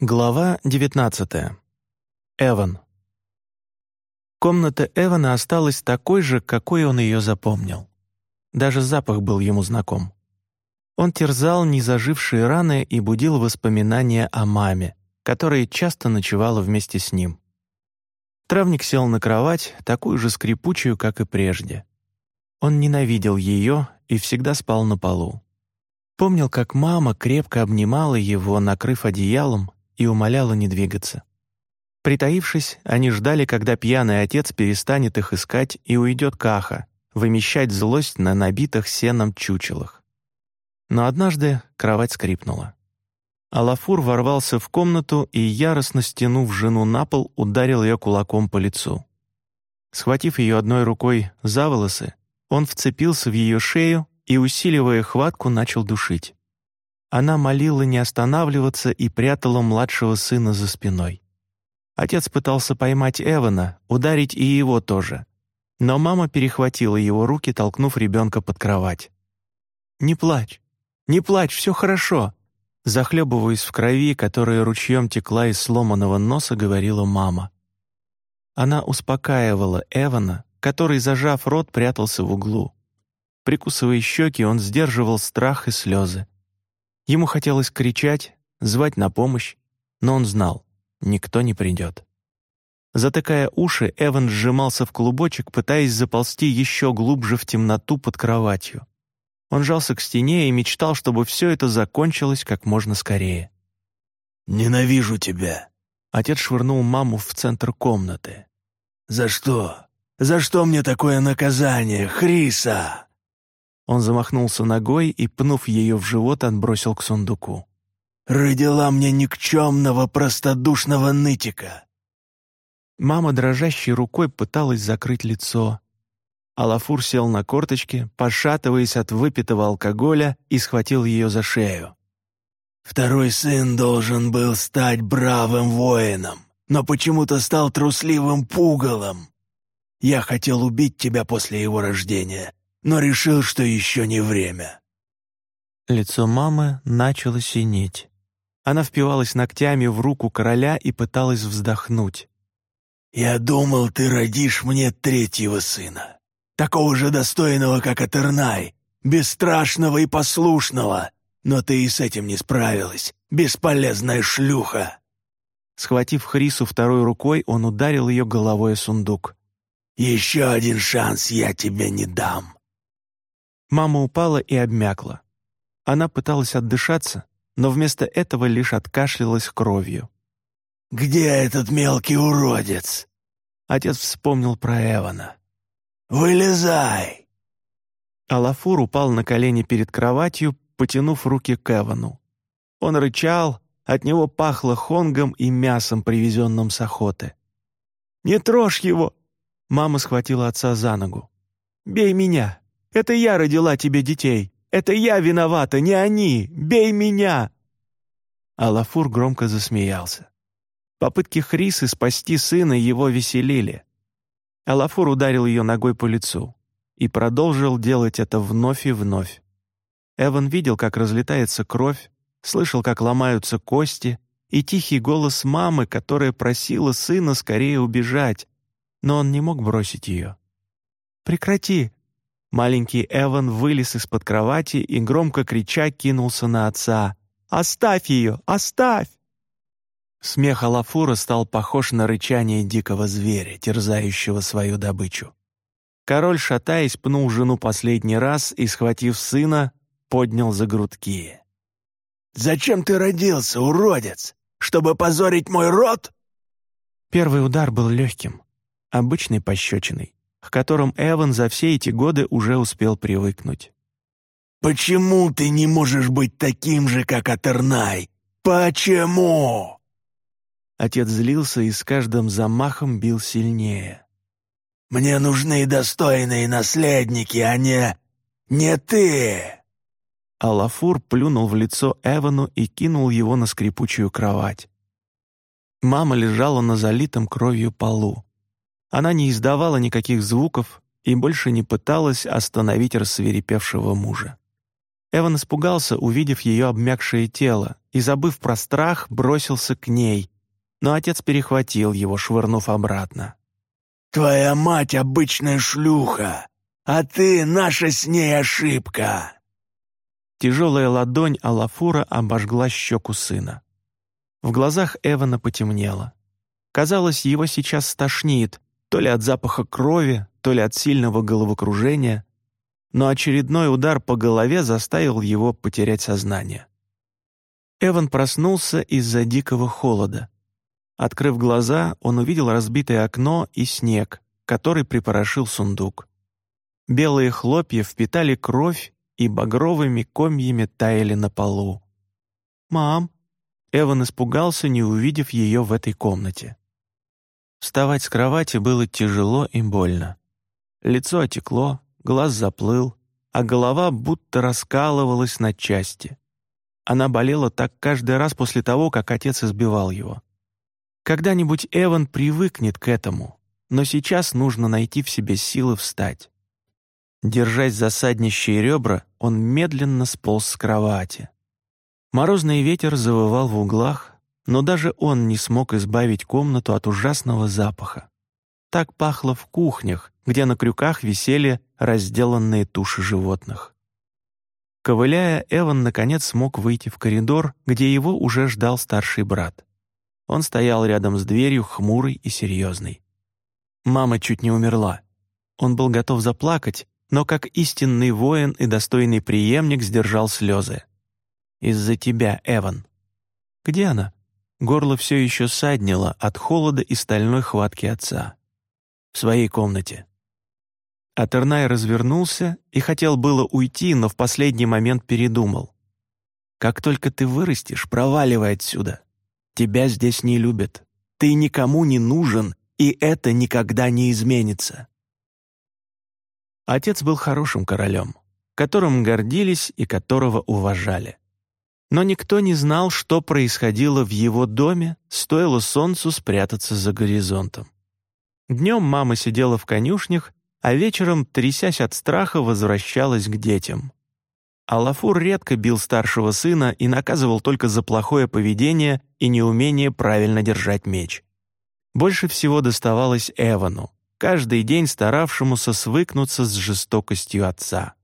Глава 19. Эван. Комната Эвана осталась такой же, какой он ее запомнил. Даже запах был ему знаком. Он терзал незажившие раны и будил воспоминания о маме, которая часто ночевала вместе с ним. Травник сел на кровать, такую же скрипучую, как и прежде. Он ненавидел ее и всегда спал на полу. Помнил, как мама крепко обнимала его, накрыв одеялом, и умоляла не двигаться. Притаившись, они ждали, когда пьяный отец перестанет их искать и уйдет Каха, вымещать злость на набитых сеном чучелах. Но однажды кровать скрипнула. Алафур ворвался в комнату и, яростно стянув жену на пол, ударил ее кулаком по лицу. Схватив ее одной рукой за волосы, он вцепился в ее шею и, усиливая хватку, начал душить. Она молила не останавливаться и прятала младшего сына за спиной. Отец пытался поймать Эвана, ударить и его тоже. Но мама перехватила его руки, толкнув ребенка под кровать. «Не плачь! Не плачь, все хорошо!» Захлебываясь в крови, которая ручьем текла из сломанного носа, говорила мама. Она успокаивала Эвана, который, зажав рот, прятался в углу. Прикусывая щеки, он сдерживал страх и слезы. Ему хотелось кричать, звать на помощь, но он знал, никто не придет. Затыкая уши, Эван сжимался в клубочек, пытаясь заползти еще глубже в темноту под кроватью. Он жался к стене и мечтал, чтобы все это закончилось как можно скорее. «Ненавижу тебя!» Отец швырнул маму в центр комнаты. «За что? За что мне такое наказание, Хриса?» Он замахнулся ногой и, пнув ее в живот, отбросил к сундуку. «Родила мне никчемного простодушного нытика!» Мама дрожащей рукой пыталась закрыть лицо. Алафур сел на корточки, пошатываясь от выпитого алкоголя, и схватил ее за шею. «Второй сын должен был стать бравым воином, но почему-то стал трусливым пугалом. Я хотел убить тебя после его рождения, но решил, что еще не время». Лицо мамы начало синеть. Она впивалась ногтями в руку короля и пыталась вздохнуть. «Я думал, ты родишь мне третьего сына, такого же достойного, как Атернай, бесстрашного и послушного, но ты и с этим не справилась, бесполезная шлюха!» Схватив Хрису второй рукой, он ударил ее головой о сундук. «Еще один шанс я тебе не дам. Мама упала и обмякла. Она пыталась отдышаться, но вместо этого лишь откашлялась кровью. «Где этот мелкий уродец?» Отец вспомнил про Эвана. «Вылезай!» Алафур упал на колени перед кроватью, потянув руки к Эвану. Он рычал, от него пахло хонгом и мясом, привезенным с охоты. «Не трожь его!» Мама схватила отца за ногу. «Бей меня! Это я родила тебе детей. Это я виновата, не они. Бей меня!» Алафур громко засмеялся. Попытки Хрисы спасти сына его веселили. Алафур ударил ее ногой по лицу и продолжил делать это вновь и вновь. Эван видел, как разлетается кровь, слышал, как ломаются кости, и тихий голос мамы, которая просила сына скорее убежать, но он не мог бросить ее. «Прекрати! Маленький Эван вылез из-под кровати и, громко крича, кинулся на отца. «Оставь ее! Оставь!» Смех Алафура стал похож на рычание дикого зверя, терзающего свою добычу. Король, шатаясь, пнул жену последний раз и, схватив сына, поднял за грудки. «Зачем ты родился, уродец? Чтобы позорить мой род?» Первый удар был легким, обычной пощечиной к которым Эван за все эти годы уже успел привыкнуть. «Почему ты не можешь быть таким же, как Атернай? Почему?» Отец злился и с каждым замахом бил сильнее. «Мне нужны достойные наследники, а не... не ты!» Алафур плюнул в лицо Эвану и кинул его на скрипучую кровать. Мама лежала на залитом кровью полу. Она не издавала никаких звуков и больше не пыталась остановить рассверепевшего мужа. Эван испугался, увидев ее обмякшее тело, и, забыв про страх, бросился к ней, но отец перехватил его, швырнув обратно. «Твоя мать обычная шлюха, а ты наша с ней ошибка!» Тяжелая ладонь Алафура обожгла щеку сына. В глазах Эвана потемнело. Казалось, его сейчас стошнит, то ли от запаха крови, то ли от сильного головокружения, но очередной удар по голове заставил его потерять сознание. Эван проснулся из-за дикого холода. Открыв глаза, он увидел разбитое окно и снег, который припорошил сундук. Белые хлопья впитали кровь и багровыми комьями таяли на полу. «Мам!» Эван испугался, не увидев ее в этой комнате. Вставать с кровати было тяжело и больно. Лицо отекло, глаз заплыл, а голова будто раскалывалась на части. Она болела так каждый раз после того, как отец избивал его. Когда-нибудь Эван привыкнет к этому, но сейчас нужно найти в себе силы встать. Держась за саднищие ребра, он медленно сполз с кровати. Морозный ветер завывал в углах, но даже он не смог избавить комнату от ужасного запаха. Так пахло в кухнях, где на крюках висели разделанные туши животных. Ковыляя, Эван наконец смог выйти в коридор, где его уже ждал старший брат. Он стоял рядом с дверью, хмурый и серьезный. Мама чуть не умерла. Он был готов заплакать, но как истинный воин и достойный преемник сдержал слезы. «Из-за тебя, Эван». «Где она?» Горло все еще саднило от холода и стальной хватки отца. В своей комнате. Атернай развернулся и хотел было уйти, но в последний момент передумал. «Как только ты вырастешь, проваливай отсюда. Тебя здесь не любят. Ты никому не нужен, и это никогда не изменится». Отец был хорошим королем, которым гордились и которого уважали. Но никто не знал, что происходило в его доме, стоило солнцу спрятаться за горизонтом. Днем мама сидела в конюшнях, а вечером, трясясь от страха, возвращалась к детям. Алафур редко бил старшего сына и наказывал только за плохое поведение и неумение правильно держать меч. Больше всего доставалось Эвану, каждый день старавшемуся свыкнуться с жестокостью отца.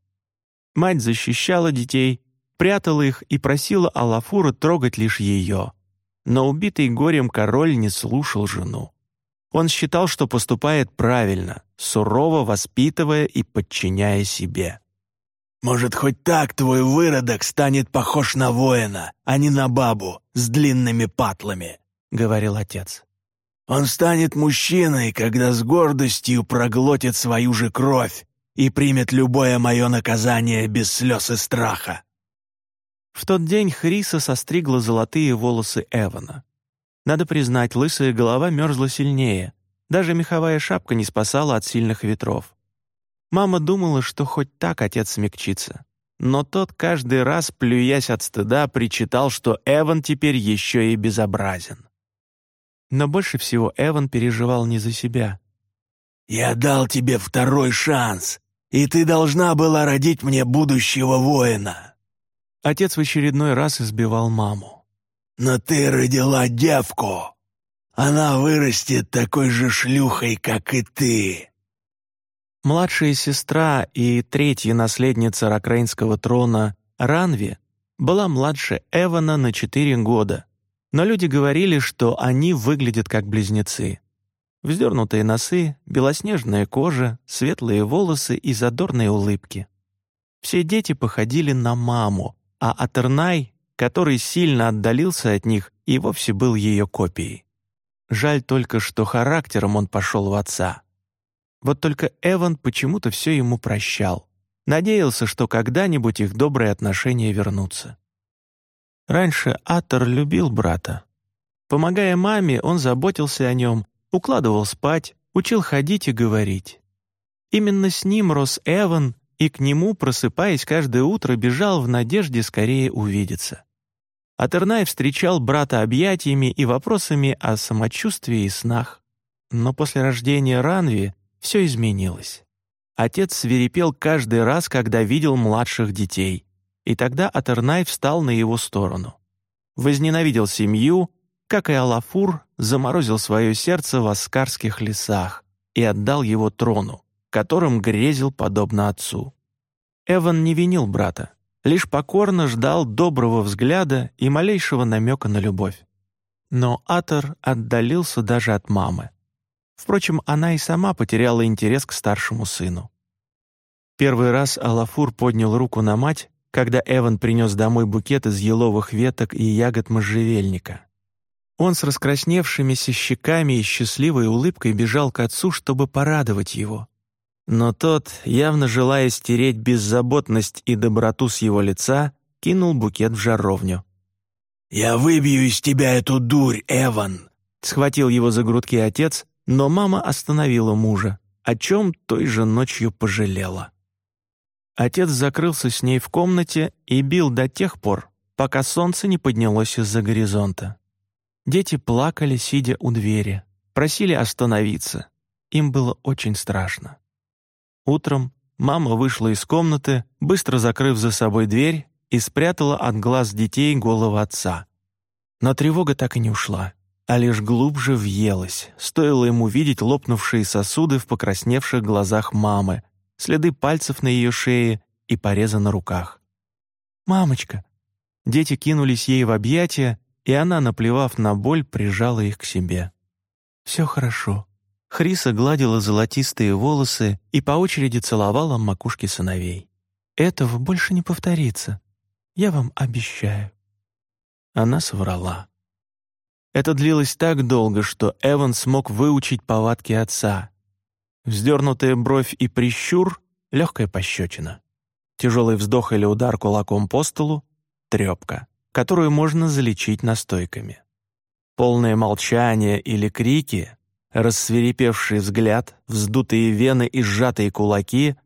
Мать защищала детей, прятала их и просила Алафура трогать лишь ее. Но убитый горем король не слушал жену. Он считал, что поступает правильно, сурово воспитывая и подчиняя себе. «Может, хоть так твой выродок станет похож на воина, а не на бабу с длинными патлами», — говорил отец. «Он станет мужчиной, когда с гордостью проглотит свою же кровь и примет любое мое наказание без слез и страха». В тот день Хриса состригла золотые волосы Эвана. Надо признать, лысая голова мерзла сильнее. Даже меховая шапка не спасала от сильных ветров. Мама думала, что хоть так отец смягчится. Но тот каждый раз, плюясь от стыда, причитал, что Эван теперь еще и безобразен. Но больше всего Эван переживал не за себя. «Я дал тебе второй шанс, и ты должна была родить мне будущего воина», Отец в очередной раз избивал маму. «Но ты родила девку. Она вырастет такой же шлюхой, как и ты». Младшая сестра и третья наследница Ракрейнского трона Ранви была младше Эвана на четыре года, но люди говорили, что они выглядят как близнецы. Вздернутые носы, белоснежная кожа, светлые волосы и задорные улыбки. Все дети походили на маму, а Атернай, который сильно отдалился от них, и вовсе был ее копией. Жаль только, что характером он пошел в отца. Вот только Эван почему-то все ему прощал. Надеялся, что когда-нибудь их добрые отношения вернутся. Раньше Атор любил брата. Помогая маме, он заботился о нем, укладывал спать, учил ходить и говорить. Именно с ним рос Эван, и к нему, просыпаясь каждое утро, бежал в надежде скорее увидеться. Атернай встречал брата объятиями и вопросами о самочувствии и снах. Но после рождения Ранви все изменилось. Отец свирепел каждый раз, когда видел младших детей, и тогда Атернай встал на его сторону. возненавидел семью, как и Алафур, заморозил свое сердце в аскарских лесах и отдал его трону, которым грезил подобно отцу. Эван не винил брата, лишь покорно ждал доброго взгляда и малейшего намека на любовь. Но Атор отдалился даже от мамы. Впрочем, она и сама потеряла интерес к старшему сыну. Первый раз Алафур поднял руку на мать, когда Эван принес домой букет из еловых веток и ягод можжевельника. Он с раскрасневшимися щеками и счастливой улыбкой бежал к отцу, чтобы порадовать его. Но тот, явно желая стереть беззаботность и доброту с его лица, кинул букет в жаровню. «Я выбью из тебя эту дурь, Эван!» Схватил его за грудки отец, но мама остановила мужа, о чем той же ночью пожалела. Отец закрылся с ней в комнате и бил до тех пор, пока солнце не поднялось из-за горизонта. Дети плакали, сидя у двери, просили остановиться. Им было очень страшно. Утром мама вышла из комнаты, быстро закрыв за собой дверь и спрятала от глаз детей голову отца. Но тревога так и не ушла, а лишь глубже въелась, стоило ему видеть лопнувшие сосуды в покрасневших глазах мамы, следы пальцев на ее шее и пореза на руках. «Мамочка!» Дети кинулись ей в объятия, и она, наплевав на боль, прижала их к себе. «Все хорошо». Хриса гладила золотистые волосы и по очереди целовала макушки сыновей. «Этого больше не повторится. Я вам обещаю». Она соврала. Это длилось так долго, что Эван смог выучить повадки отца. Вздернутая бровь и прищур — легкая пощечина. Тяжелый вздох или удар кулаком по столу — трепка которую можно залечить настойками. Полное молчание или крики, рассверепевший взгляд, вздутые вены и сжатые кулаки,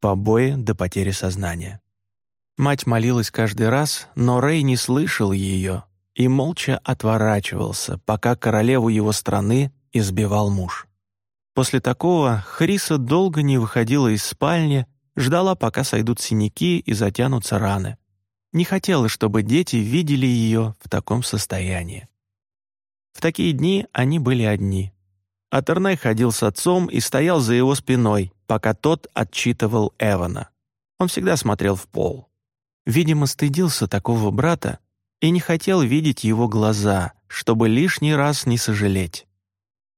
побои до потери сознания. Мать молилась каждый раз, но Рэй не слышал ее и молча отворачивался, пока королеву его страны избивал муж. После такого Хриса долго не выходила из спальни, ждала, пока сойдут синяки и затянутся раны не хотела, чтобы дети видели ее в таком состоянии. В такие дни они были одни. Атернай ходил с отцом и стоял за его спиной, пока тот отчитывал Эвана. Он всегда смотрел в пол. Видимо, стыдился такого брата и не хотел видеть его глаза, чтобы лишний раз не сожалеть.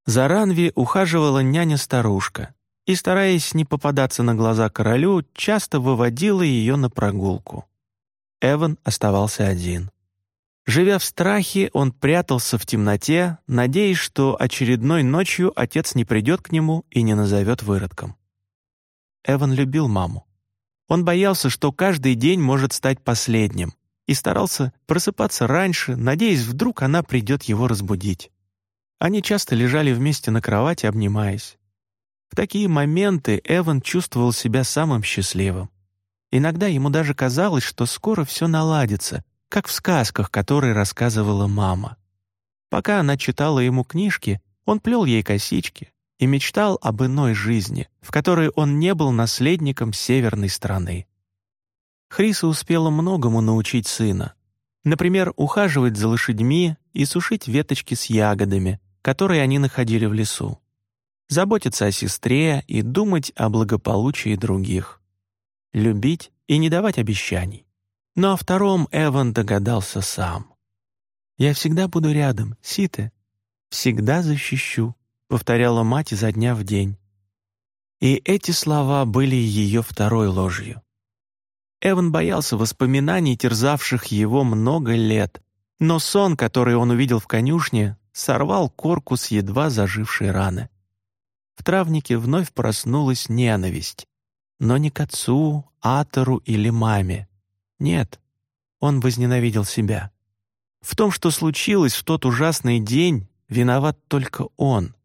За Ранви ухаживала няня-старушка и, стараясь не попадаться на глаза королю, часто выводила ее на прогулку. Эван оставался один. Живя в страхе, он прятался в темноте, надеясь, что очередной ночью отец не придет к нему и не назовет выродком. Эван любил маму. Он боялся, что каждый день может стать последним, и старался просыпаться раньше, надеясь, вдруг она придет его разбудить. Они часто лежали вместе на кровати, обнимаясь. В такие моменты Эван чувствовал себя самым счастливым. Иногда ему даже казалось, что скоро все наладится, как в сказках, которые рассказывала мама. Пока она читала ему книжки, он плел ей косички и мечтал об иной жизни, в которой он не был наследником северной страны. Хриса успела многому научить сына. Например, ухаживать за лошадьми и сушить веточки с ягодами, которые они находили в лесу. Заботиться о сестре и думать о благополучии других любить и не давать обещаний. Но о втором Эван догадался сам. «Я всегда буду рядом, Сите. Всегда защищу», — повторяла мать изо дня в день. И эти слова были ее второй ложью. Эван боялся воспоминаний, терзавших его много лет, но сон, который он увидел в конюшне, сорвал корку с едва зажившей раны. В травнике вновь проснулась ненависть, но не к отцу, Атору или маме. Нет, он возненавидел себя. В том, что случилось в тот ужасный день, виноват только он.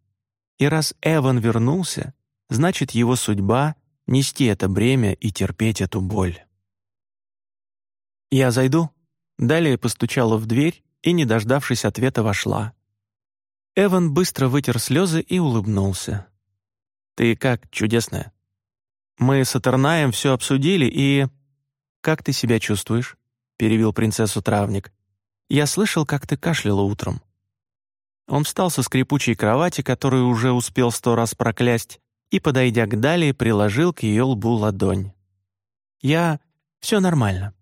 И раз Эван вернулся, значит, его судьба — нести это бремя и терпеть эту боль. «Я зайду?» Далее постучала в дверь и, не дождавшись ответа, вошла. Эван быстро вытер слезы и улыбнулся. «Ты как, чудесная?» Мы с Атернаем все обсудили и...» «Как ты себя чувствуешь?» — перевел принцессу травник. Я слышал, как ты кашляла утром». Он встал со скрипучей кровати, которую уже успел сто раз проклясть, и, подойдя к Дали, приложил к ее лбу ладонь. «Я... все нормально».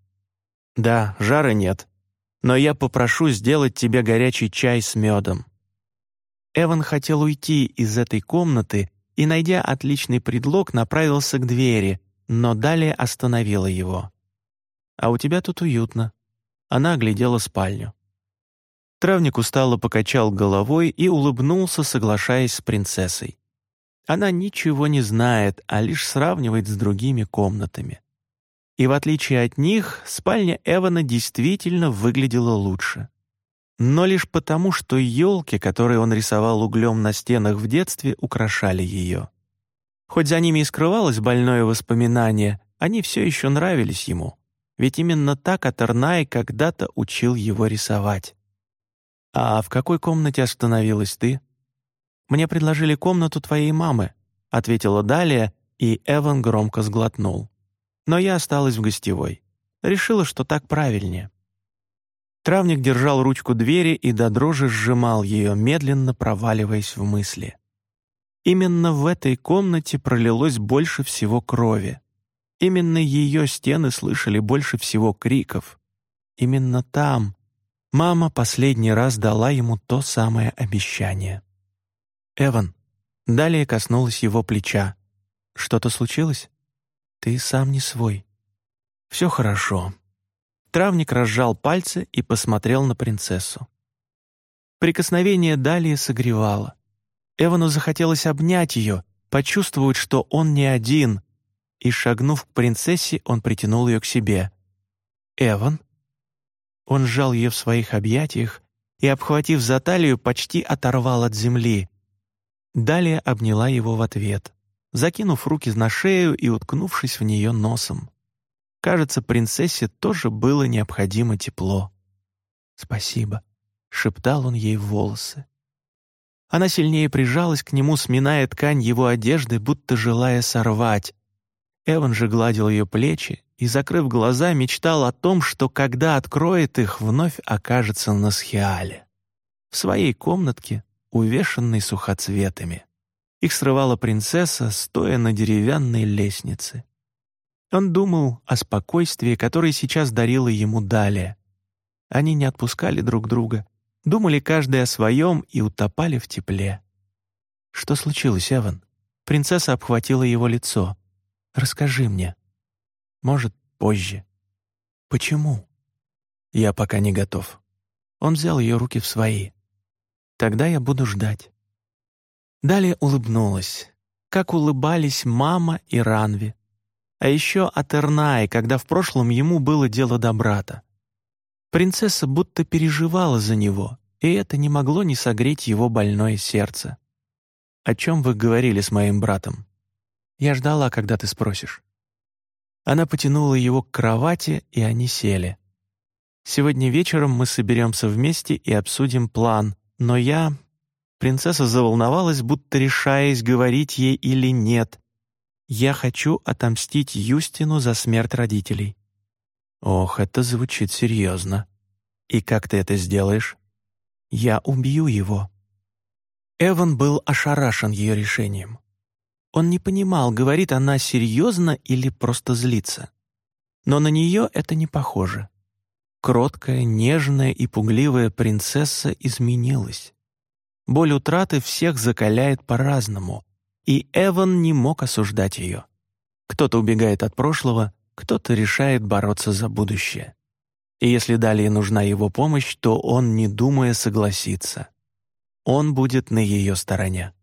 «Да, жара нет. Но я попрошу сделать тебе горячий чай с медом». Эван хотел уйти из этой комнаты и, найдя отличный предлог, направился к двери, но далее остановила его. «А у тебя тут уютно». Она оглядела спальню. Травник устало покачал головой и улыбнулся, соглашаясь с принцессой. Она ничего не знает, а лишь сравнивает с другими комнатами. И в отличие от них, спальня Эвана действительно выглядела лучше. Но лишь потому, что елки, которые он рисовал углем на стенах в детстве, украшали ее. Хоть за ними и скрывалось больное воспоминание, они все еще нравились ему. Ведь именно так Атернай когда-то учил его рисовать. «А в какой комнате остановилась ты?» «Мне предложили комнату твоей мамы», — ответила Далия, и Эван громко сглотнул. «Но я осталась в гостевой. Решила, что так правильнее». Травник держал ручку двери и до дрожи сжимал ее, медленно проваливаясь в мысли. Именно в этой комнате пролилось больше всего крови. Именно ее стены слышали больше всего криков. Именно там, Мама последний раз дала ему то самое обещание. «Эван». Далее коснулась его плеча. «Что-то случилось? Ты сам не свой». «Все хорошо». Травник разжал пальцы и посмотрел на принцессу. Прикосновение Далее согревало. Эвану захотелось обнять ее, почувствовать, что он не один, и, шагнув к принцессе, он притянул ее к себе. «Эван?» Он сжал ее в своих объятиях и, обхватив за талию, почти оторвал от земли. Далее обняла его в ответ, закинув руки на шею и уткнувшись в нее носом. Кажется, принцессе тоже было необходимо тепло. «Спасибо», — шептал он ей в волосы. Она сильнее прижалась к нему, сминая ткань его одежды, будто желая сорвать. Эван же гладил ее плечи и, закрыв глаза, мечтал о том, что когда откроет их, вновь окажется на Схиале. В своей комнатке, увешанной сухоцветами. Их срывала принцесса, стоя на деревянной лестнице. Он думал о спокойствии, которое сейчас дарила ему Далия. Они не отпускали друг друга, думали каждый о своем и утопали в тепле. «Что случилось, Эван?» Принцесса обхватила его лицо. «Расскажи мне». Может, позже. Почему? Я пока не готов. Он взял ее руки в свои. Тогда я буду ждать. Далее улыбнулась, как улыбались мама и Ранви. А еще от Эрнай, когда в прошлом ему было дело до брата. Принцесса будто переживала за него, и это не могло не согреть его больное сердце. «О чем вы говорили с моим братом?» «Я ждала, когда ты спросишь». Она потянула его к кровати, и они сели. «Сегодня вечером мы соберемся вместе и обсудим план, но я...» Принцесса заволновалась, будто решаясь, говорить ей или нет. «Я хочу отомстить Юстину за смерть родителей». «Ох, это звучит серьезно. И как ты это сделаешь?» «Я убью его». Эван был ошарашен ее решением. Он не понимал, говорит она серьезно или просто злится. Но на нее это не похоже. Кроткая, нежная и пугливая принцесса изменилась. Боль утраты всех закаляет по-разному, и Эван не мог осуждать ее. Кто-то убегает от прошлого, кто-то решает бороться за будущее. И если далее нужна его помощь, то он, не думая, согласится. Он будет на ее стороне.